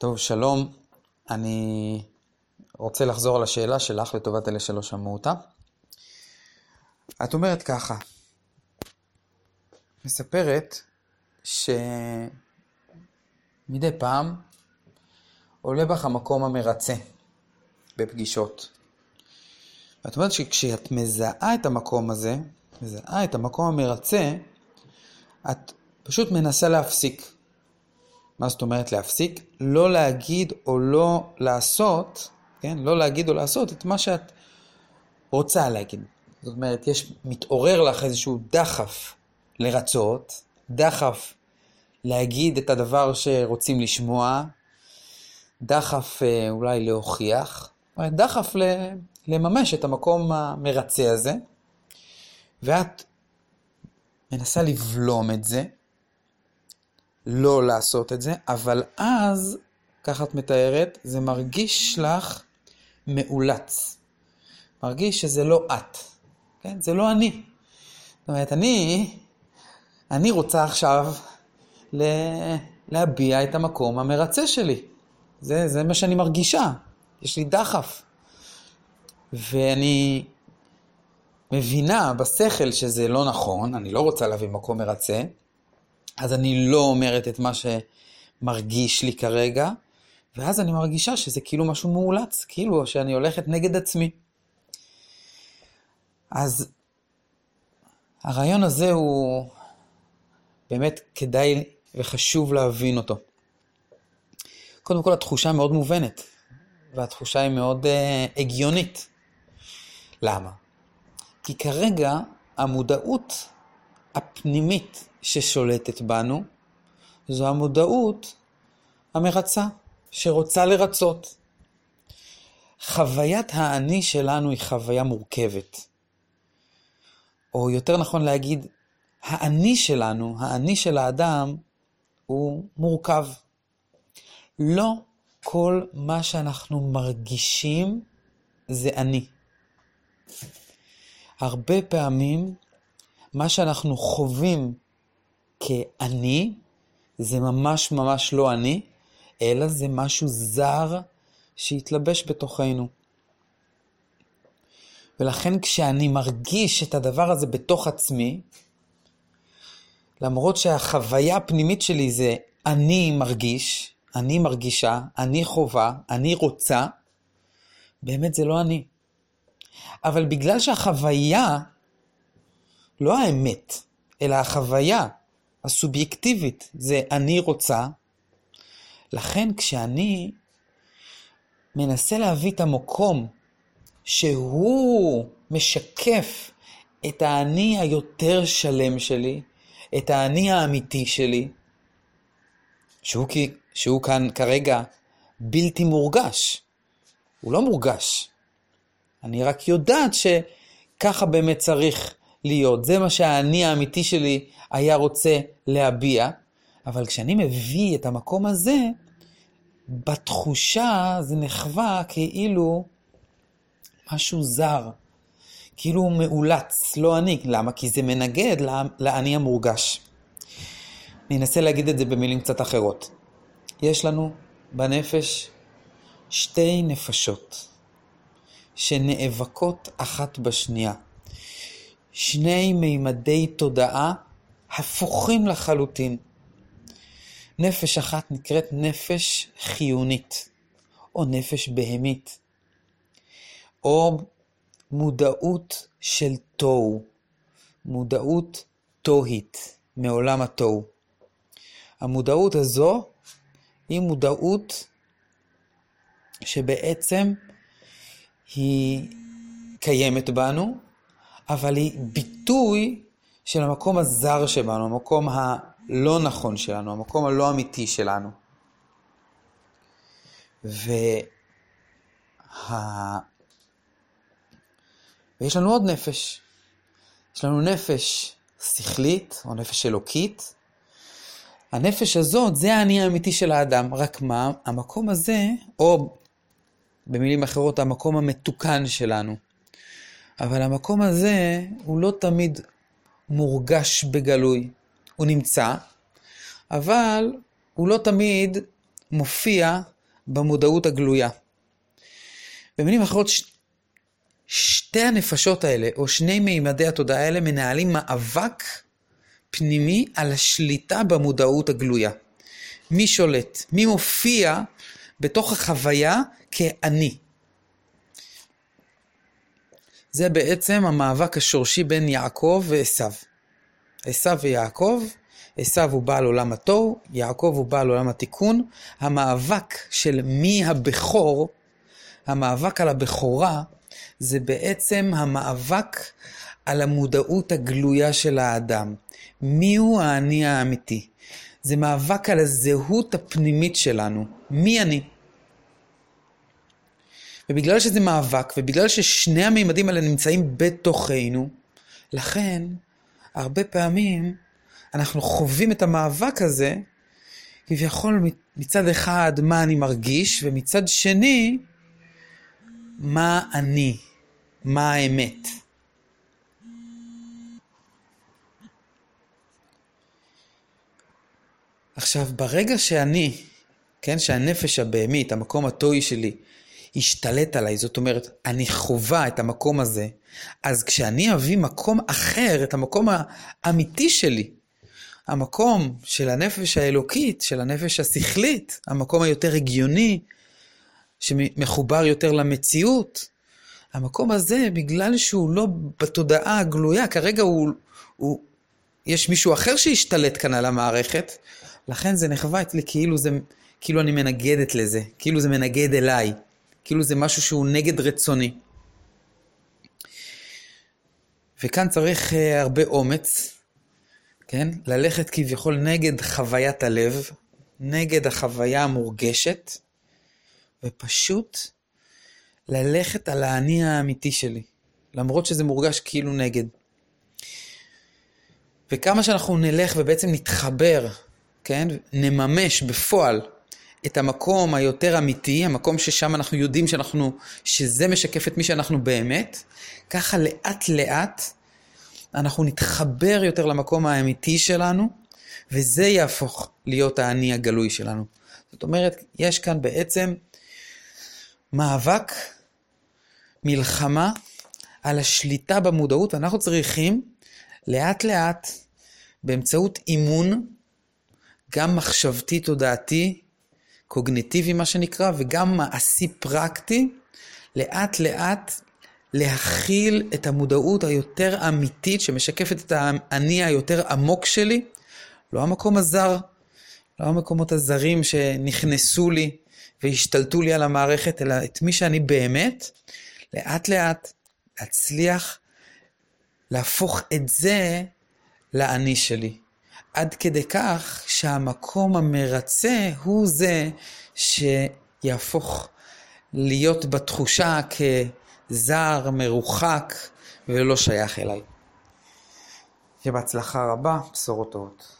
טוב, שלום. אני רוצה לחזור על השאלה שלך לטובת אלה שלא שמעו אותה. את אומרת ככה, מספרת שמדי פעם עולה בך המקום המרצה בפגישות. ואת אומרת שכשאת מזהה את המקום הזה, מזהה את המקום המרצה, את פשוט מנסה להפסיק. מה זאת אומרת להפסיק? לא להגיד או לא לעשות, כן? לא להגיד או לעשות את מה שאת רוצה להגיד. זאת אומרת, יש, מתעורר לך איזשהו דחף לרצות, דחף להגיד את הדבר שרוצים לשמוע, דחף אה, אולי להוכיח, דחף לממש את המקום המרצה הזה, ואת מנסה לבלום את זה, לא לעשות את זה, אבל אז, ככה את מתארת, זה מרגיש לך מאולץ. מרגיש שזה לא את, כן? זה לא אני. זאת אומרת, אני, אני רוצה עכשיו ל... להביע את המקום המרצה שלי. זה, זה מה שאני מרגישה. יש לי דחף. ואני מבינה בשכל שזה לא נכון, אני לא רוצה להביא מקום מרצה, אז אני לא אומרת את מה שמרגיש לי כרגע, ואז אני מרגישה שזה כאילו משהו מאולץ, כאילו שאני הולכת נגד עצמי. אז הרעיון הזה הוא באמת כדאי וחשוב להבין אותו. קודם כל, התחושה מאוד מובנת, והתחושה היא מאוד uh, הגיונית. למה? כי כרגע המודעות הפנימית ששולטת בנו, זו המודעות המרצה, שרוצה לרצות. חוויית האני שלנו היא חוויה מורכבת. או יותר נכון להגיד, האני שלנו, האני של האדם, הוא מורכב. לא כל מה שאנחנו מרגישים זה אני. הרבה פעמים מה שאנחנו חווים כאני, זה ממש ממש לא אני, אלא זה משהו זר שהתלבש בתוכנו. ולכן כשאני מרגיש את הדבר הזה בתוך עצמי, למרות שהחוויה הפנימית שלי זה אני מרגיש, אני מרגישה, אני חובה, אני רוצה, באמת זה לא אני. אבל בגלל שהחוויה, לא האמת, אלא החוויה הסובייקטיבית זה אני רוצה, לכן כשאני מנסה להביא את המקום שהוא משקף את האני היותר שלם שלי, את האני האמיתי שלי, שהוא, שהוא כאן כרגע בלתי מורגש. הוא לא מורגש. אני רק יודעת שככה באמת צריך להיות. זה מה שהאני האמיתי שלי היה רוצה להביע, אבל כשאני מביא את המקום הזה, בתחושה זה נחווה כאילו משהו זר, כאילו מאולץ, לא אני. למה? כי זה מנגד לאני המורגש. אני אנסה להגיד את זה במילים קצת אחרות. יש לנו בנפש שתי נפשות שנאבקות אחת בשנייה. שני מימדי תודעה הפוכים לחלוטין. נפש אחת נקראת נפש חיונית, או נפש בהמית, או מודעות של תוהו, מודעות תוהית, מעולם התוהו. המודעות הזו היא מודעות שבעצם היא קיימת בנו, אבל היא ביטוי של המקום הזר שבנו, המקום הלא נכון שלנו, המקום הלא אמיתי שלנו. וה... ויש לנו עוד נפש. יש לנו נפש שכלית, או נפש אלוקית. הנפש הזאת, זה האני האמיתי של האדם. רק מה, המקום הזה, או במילים אחרות, המקום המתוקן שלנו. אבל המקום הזה הוא לא תמיד מורגש בגלוי. הוא נמצא, אבל הוא לא תמיד מופיע במודעות הגלויה. במילים אחרות, ש... שתי הנפשות האלה, או שני מימדי התודעה האלה, מנהלים מאבק פנימי על השליטה במודעות הגלויה. מי שולט? מי מופיע בתוך החוויה כאני? זה בעצם המאבק השורשי בין יעקב ועשו. עשו ויעקב, עשו הוא בעל עולם התוהו, יעקב הוא בעל עולם התיקון. המאבק של מי הבכור, המאבק על הבכורה, זה בעצם המאבק על המודעות הגלויה של האדם. מיהו האני האמיתי? זה מאבק על הזהות הפנימית שלנו. מי אני? ובגלל שזה מאבק, ובגלל ששני המימדים האלה נמצאים בתוכנו, לכן, הרבה פעמים אנחנו חווים את המאבק הזה, כביכול מצד אחד מה אני מרגיש, ומצד שני, מה אני, מה האמת. עכשיו, ברגע שאני, כן, שהנפש הבהמית, המקום הטוי שלי, השתלט עליי, זאת אומרת, אני חווה את המקום הזה, אז כשאני אביא מקום אחר, את המקום האמיתי שלי, המקום של הנפש האלוקית, של הנפש השכלית, המקום היותר הגיוני, שמחובר יותר למציאות, המקום הזה, בגלל שהוא לא בתודעה הגלויה, כרגע הוא, הוא, יש מישהו אחר שהשתלט כאן על המערכת, לכן זה נחווה אצלי כאילו זה, כאילו אני מנגדת לזה, כאילו זה מנגד אליי. כאילו זה משהו שהוא נגד רצוני. וכאן צריך uh, הרבה אומץ, כן? ללכת כביכול נגד חוויית הלב, נגד החוויה המורגשת, ופשוט ללכת על האני האמיתי שלי, למרות שזה מורגש כאילו נגד. וכמה שאנחנו נלך ובעצם נתחבר, כן? נממש בפועל את המקום היותר אמיתי, המקום ששם אנחנו יודעים שאנחנו, שזה משקף את מי שאנחנו באמת, ככה לאט לאט אנחנו נתחבר יותר למקום האמיתי שלנו, וזה יהפוך להיות האני הגלוי שלנו. זאת אומרת, יש כאן בעצם מאבק, מלחמה על השליטה במודעות, ואנחנו צריכים לאט לאט, באמצעות אימון, גם מחשבתי תודעתי, קוגניטיבי מה שנקרא, וגם מעשי פרקטי, לאט לאט להכיל את המודעות היותר אמיתית שמשקפת את האני היותר עמוק שלי, לא המקום הזר, לא המקומות הזרים שנכנסו לי והשתלטו לי על המערכת, אלא את מי שאני באמת, לאט לאט להצליח להפוך את זה לאני שלי. עד כדי כך שהמקום המרצה הוא זה שיהפוך להיות בתחושה כזר, מרוחק ולא שייך אליי. שיהיה בהצלחה רבה, בשורות טובות.